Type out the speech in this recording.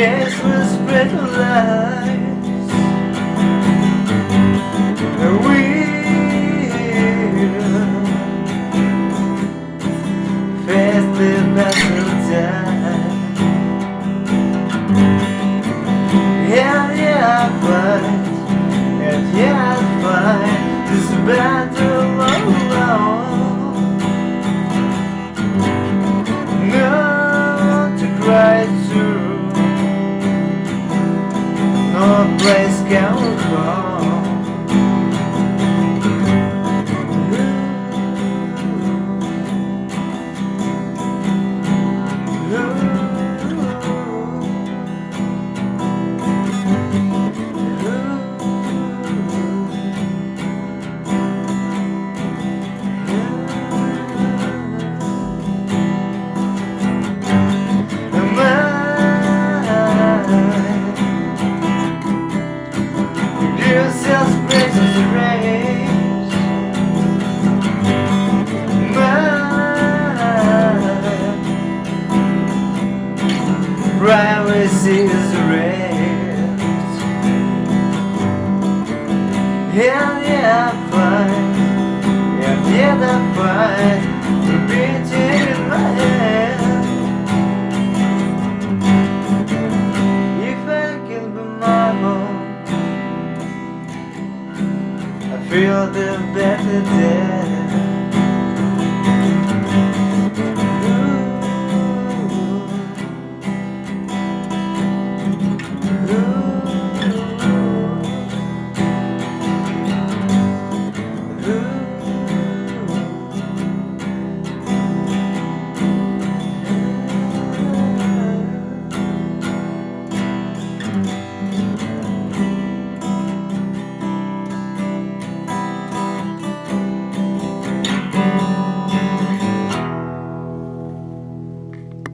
Yes, we spread the lies. And we fastly battle time. Place can go. Privacy is raised Yeah, yeah, fine Yeah, yeah, that fine The beating in my head. If I can be my home I feel the better day